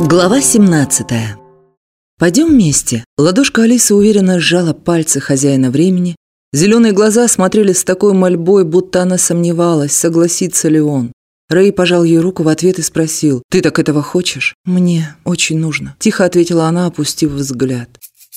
Глава 17 «Пойдем вместе». Ладошка Алисы уверенно сжала пальцы хозяина времени. Зеленые глаза смотрели с такой мольбой, будто она сомневалась, согласится ли он. Рэй пожал ей руку в ответ и спросил, «Ты так этого хочешь?» «Мне очень нужно», – тихо ответила она, опустив взгляд.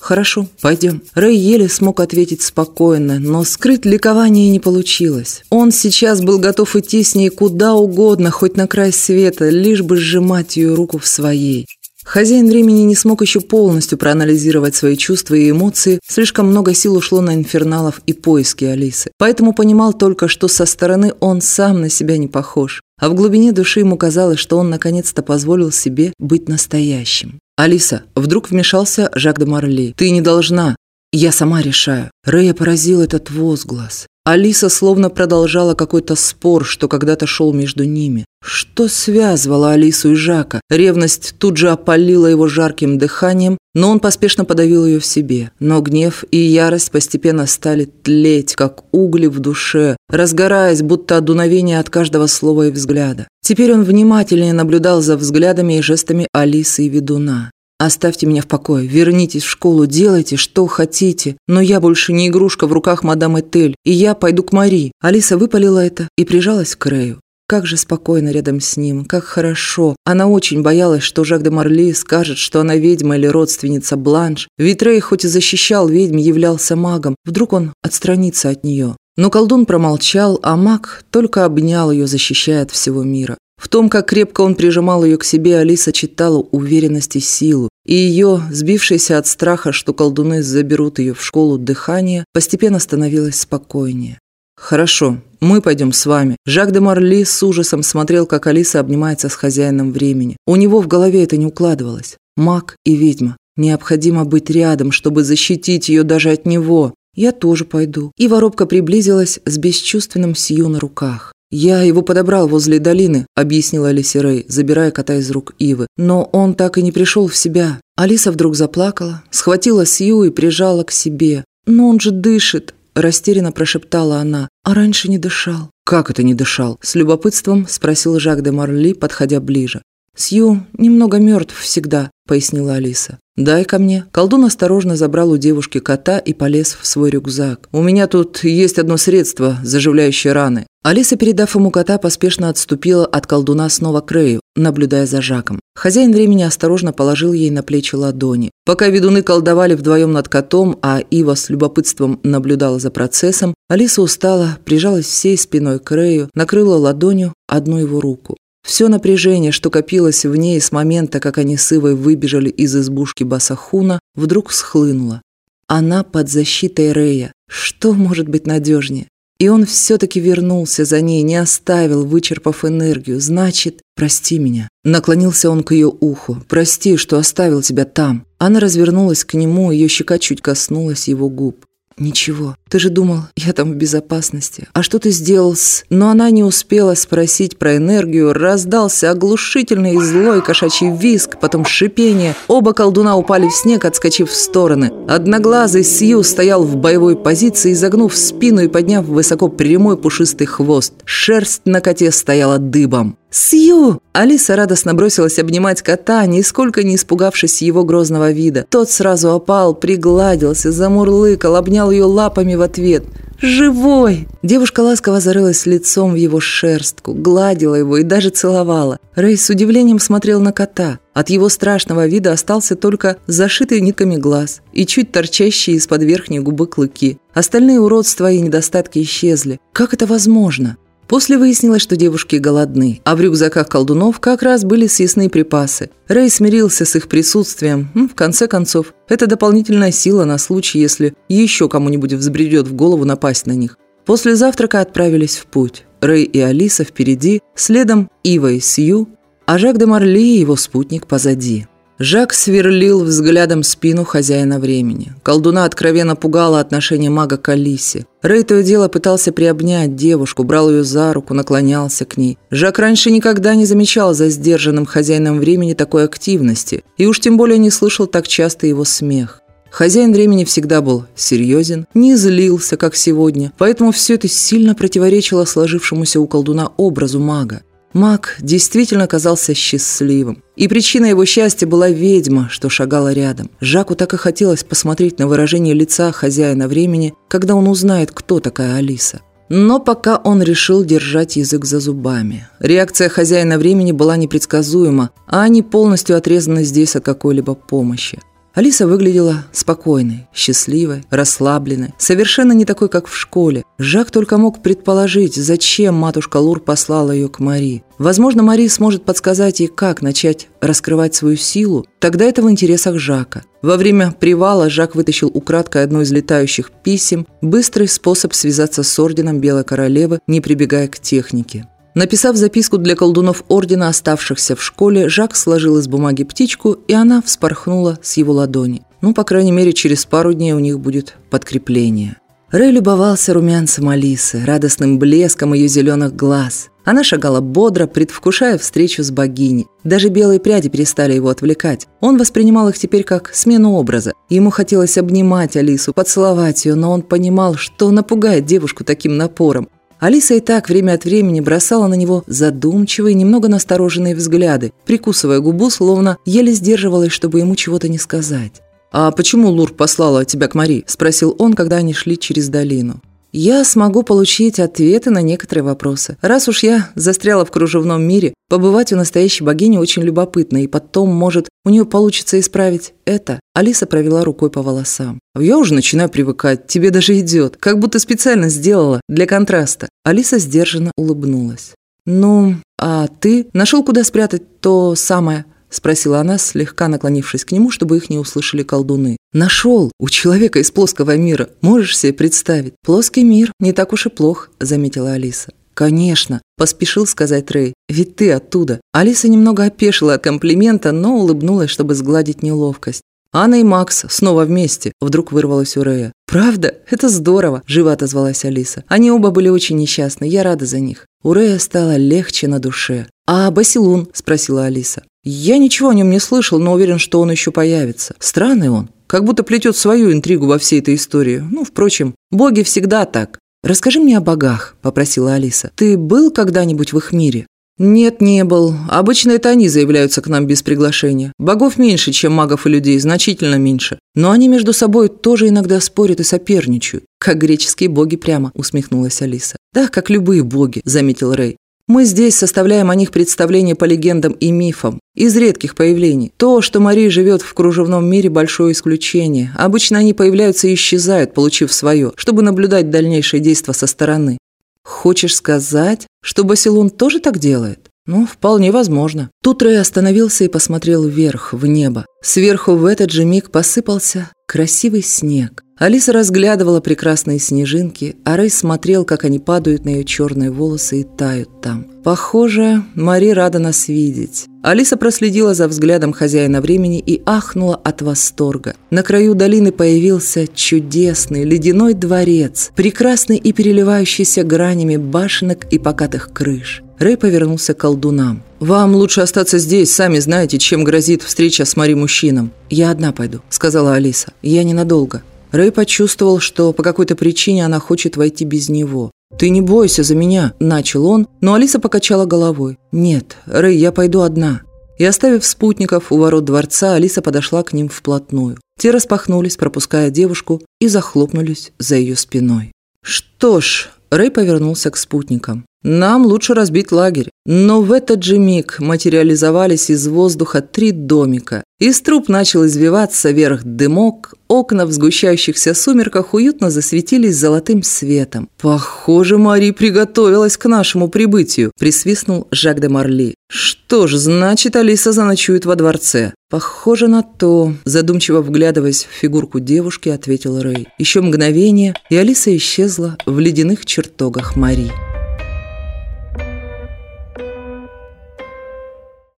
«Хорошо, пойдем». Рэй еле смог ответить спокойно, но скрыть ликование не получилось. Он сейчас был готов идти с ней куда угодно, хоть на край света, лишь бы сжимать ее руку в своей. Хозяин времени не смог еще полностью проанализировать свои чувства и эмоции, слишком много сил ушло на инферналов и поиски Алисы. Поэтому понимал только, что со стороны он сам на себя не похож. А в глубине души ему казалось, что он наконец-то позволил себе быть настоящим. «Алиса», вдруг вмешался Жак де Марли, «ты не должна». «Я сама решаю». Рэя поразил этот возглас. Алиса словно продолжала какой-то спор, что когда-то шел между ними. Что связывало Алису и Жака? Ревность тут же опалила его жарким дыханием, но он поспешно подавил ее в себе. Но гнев и ярость постепенно стали тлеть, как угли в душе, разгораясь, будто от дуновения от каждого слова и взгляда. Теперь он внимательнее наблюдал за взглядами и жестами Алисы и ведуна. «Оставьте меня в покое, вернитесь в школу, делайте, что хотите. Но я больше не игрушка в руках мадам Этель, и я пойду к Мари». Алиса выпалила это и прижалась к Рэю. Как же спокойно рядом с ним, как хорошо. Она очень боялась, что Жак де Марли скажет, что она ведьма или родственница Бланш. Ведь Рэй хоть и защищал ведьм, являлся магом. Вдруг он отстранится от нее. Но колдун промолчал, а маг только обнял ее, защищая от всего мира. В том, как крепко он прижимал ее к себе, Алиса читала уверенность и силу, и ее, сбившееся от страха, что колдуны заберут ее в школу дыхание, постепенно становилось спокойнее. «Хорошо, мы пойдем с вами». Жак де Марли с ужасом смотрел, как Алиса обнимается с хозяином времени. У него в голове это не укладывалось. Маг и ведьма. Необходимо быть рядом, чтобы защитить ее даже от него. «Я тоже пойду». И воробка приблизилась с бесчувственным Сью на руках. «Я его подобрал возле долины», – объяснила Алисе Рэй, забирая кота из рук Ивы. «Но он так и не пришел в себя». Алиса вдруг заплакала, схватила Сью и прижала к себе. «Но он же дышит», – растерянно прошептала она. «А раньше не дышал». «Как это не дышал?» – с любопытством спросил Жак де Марли, подходя ближе. «Сью немного мертв всегда», – пояснила Алиса. «Дай ко мне». Колдун осторожно забрал у девушки кота и полез в свой рюкзак. «У меня тут есть одно средство, заживляющее раны». Алиса, передав ему кота, поспешно отступила от колдуна снова к Рэю, наблюдая за Жаком. Хозяин времени осторожно положил ей на плечи ладони. Пока ведуны колдовали вдвоем над котом, а Ива с любопытством наблюдала за процессом, Алиса устала, прижалась всей спиной к Рэю, накрыла ладонью одну его руку. Все напряжение, что копилось в ней с момента, как они с Ивой выбежали из избушки Басахуна, вдруг схлынуло. Она под защитой Рея. Что может быть надежнее? И он все-таки вернулся за ней, не оставил, вычерпав энергию. Значит, прости меня. Наклонился он к ее уху. Прости, что оставил тебя там. Она развернулась к нему, ее щека чуть коснулась его губ. «Ничего. Ты же думал, я там в безопасности. А что ты сделал с...» Но она не успела спросить про энергию. Раздался оглушительный и злой кошачий визг, потом шипение. Оба колдуна упали в снег, отскочив в стороны. Одноглазый Сью стоял в боевой позиции, изогнув спину и подняв высоко прямой пушистый хвост. Шерсть на коте стояла дыбом. «Сью!» Алиса радостно бросилась обнимать кота, нисколько не испугавшись его грозного вида. Тот сразу опал, пригладился, замурлыкал, обнял ее лапами в ответ. «Живой!» Девушка ласково зарылась лицом в его шерстку, гладила его и даже целовала. Рэй с удивлением смотрел на кота. От его страшного вида остался только зашитый нитками глаз и чуть торчащие из-под верхней губы клыки. Остальные уродства и недостатки исчезли. Как это возможно? После выяснилось, что девушки голодны, а в рюкзаках колдунов как раз были съестные припасы. Рэй смирился с их присутствием. В конце концов, это дополнительная сила на случай, если еще кому-нибудь взбредет в голову напасть на них. После завтрака отправились в путь. Рэй и Алиса впереди, следом Ива и Сью, а Жак де Марли и его спутник позади. Жак сверлил взглядом спину хозяина времени. Колдуна откровенно пугала отношение мага к Алисе. Рэй то и дело пытался приобнять девушку, брал ее за руку, наклонялся к ней. Жак раньше никогда не замечал за сдержанным хозяином времени такой активности, и уж тем более не слышал так часто его смех. Хозяин времени всегда был серьезен, не злился, как сегодня, поэтому все это сильно противоречило сложившемуся у колдуна образу мага. Мак действительно казался счастливым. И причина его счастья была ведьма, что шагала рядом. Жаку так и хотелось посмотреть на выражение лица хозяина времени, когда он узнает, кто такая Алиса. Но пока он решил держать язык за зубами. Реакция хозяина времени была непредсказуема, а они полностью отрезаны здесь от какой-либо помощи. Алиса выглядела спокойной, счастливой, расслабленной, совершенно не такой, как в школе. Жак только мог предположить, зачем матушка Лур послала ее к Мари. Возможно, Мари сможет подсказать ей, как начать раскрывать свою силу. Тогда это в интересах Жака. Во время привала Жак вытащил украдкой одно из летающих писем, быстрый способ связаться с орденом Белой Королевы, не прибегая к технике. Написав записку для колдунов ордена, оставшихся в школе, Жак сложил из бумаги птичку, и она вспорхнула с его ладони. Ну, по крайней мере, через пару дней у них будет подкрепление. Рэй любовался румянцем Алисы, радостным блеском ее зеленых глаз. Она шагала бодро, предвкушая встречу с богиней. Даже белые пряди перестали его отвлекать. Он воспринимал их теперь как смену образа. Ему хотелось обнимать Алису, поцеловать ее, но он понимал, что напугает девушку таким напором. Алиса и так время от времени бросала на него задумчивые, немного настороженные взгляды, прикусывая губу, словно еле сдерживалась, чтобы ему чего-то не сказать. «А почему Лур послала тебя к Мари?» – спросил он, когда они шли через долину я смогу получить ответы на некоторые вопросы. Раз уж я застряла в кружевном мире, побывать у настоящей богини очень любопытно, и потом, может, у нее получится исправить это. Алиса провела рукой по волосам. Я уже начинаю привыкать, тебе даже идет, как будто специально сделала, для контраста. Алиса сдержанно улыбнулась. «Ну, а ты нашел, куда спрятать то самое?» – спросила она, слегка наклонившись к нему, чтобы их не услышали колдуны. «Нашел! У человека из плоского мира! Можешь себе представить? Плоский мир не так уж и плох», – заметила Алиса. «Конечно», – поспешил сказать Рэй. «Ведь ты оттуда». Алиса немного опешила от комплимента, но улыбнулась, чтобы сгладить неловкость. «Анна и Макс снова вместе», – вдруг вырвалось у Рэя. «Правда? Это здорово», – живо отозвалась Алиса. «Они оба были очень несчастны, я рада за них». У Рэя стало легче на душе. «А Басилун?» – спросила Алиса. «Я ничего о нем не слышал, но уверен, что он еще появится. Странный он, как будто плетет свою интригу во всей этой истории. Ну, впрочем, боги всегда так». «Расскажи мне о богах», – попросила Алиса. «Ты был когда-нибудь в их мире?» «Нет, не был. Обычно это они заявляются к нам без приглашения. Богов меньше, чем магов и людей, значительно меньше. Но они между собой тоже иногда спорят и соперничают. Как греческие боги прямо», – усмехнулась Алиса. «Да, как любые боги», – заметил Рэй. Мы здесь составляем о них представление по легендам и мифам. Из редких появлений. То, что Мария живет в кружевном мире, большое исключение. Обычно они появляются и исчезают, получив свое, чтобы наблюдать дальнейшие действия со стороны. Хочешь сказать, что Басилон тоже так делает? Ну, вполне возможно. Тут Рэй остановился и посмотрел вверх, в небо. Сверху в этот же миг посыпался красивый снег. Алиса разглядывала прекрасные снежинки, а Рэй смотрел, как они падают на ее черные волосы и тают там. Похоже, Мари рада нас видеть. Алиса проследила за взглядом хозяина времени и ахнула от восторга. На краю долины появился чудесный ледяной дворец, прекрасный и переливающийся гранями башенок и покатых крыш. Рэй повернулся к колдунам. «Вам лучше остаться здесь, сами знаете, чем грозит встреча с Мари мужчином». «Я одна пойду», — сказала Алиса. «Я ненадолго». Рэй почувствовал, что по какой-то причине она хочет войти без него. «Ты не бойся за меня», – начал он, но Алиса покачала головой. «Нет, Рэй, я пойду одна». И оставив спутников у ворот дворца, Алиса подошла к ним вплотную. Те распахнулись, пропуская девушку, и захлопнулись за ее спиной. «Что ж», – Рэй повернулся к спутникам. Нам лучше разбить лагерь. Но в этот же миг материализовались из воздуха три домика. Из труб начал извиваться вверх дымок, окна в сгущающихся сумерках уютно засветились золотым светом. «Похоже, Мари приготовилась к нашему прибытию», – присвистнул Жак де Марли. «Что ж, значит, Алиса заночует во дворце». «Похоже на то», – задумчиво вглядываясь в фигурку девушки, ответил Рэй. Еще мгновение, и Алиса исчезла в ледяных чертогах Мари.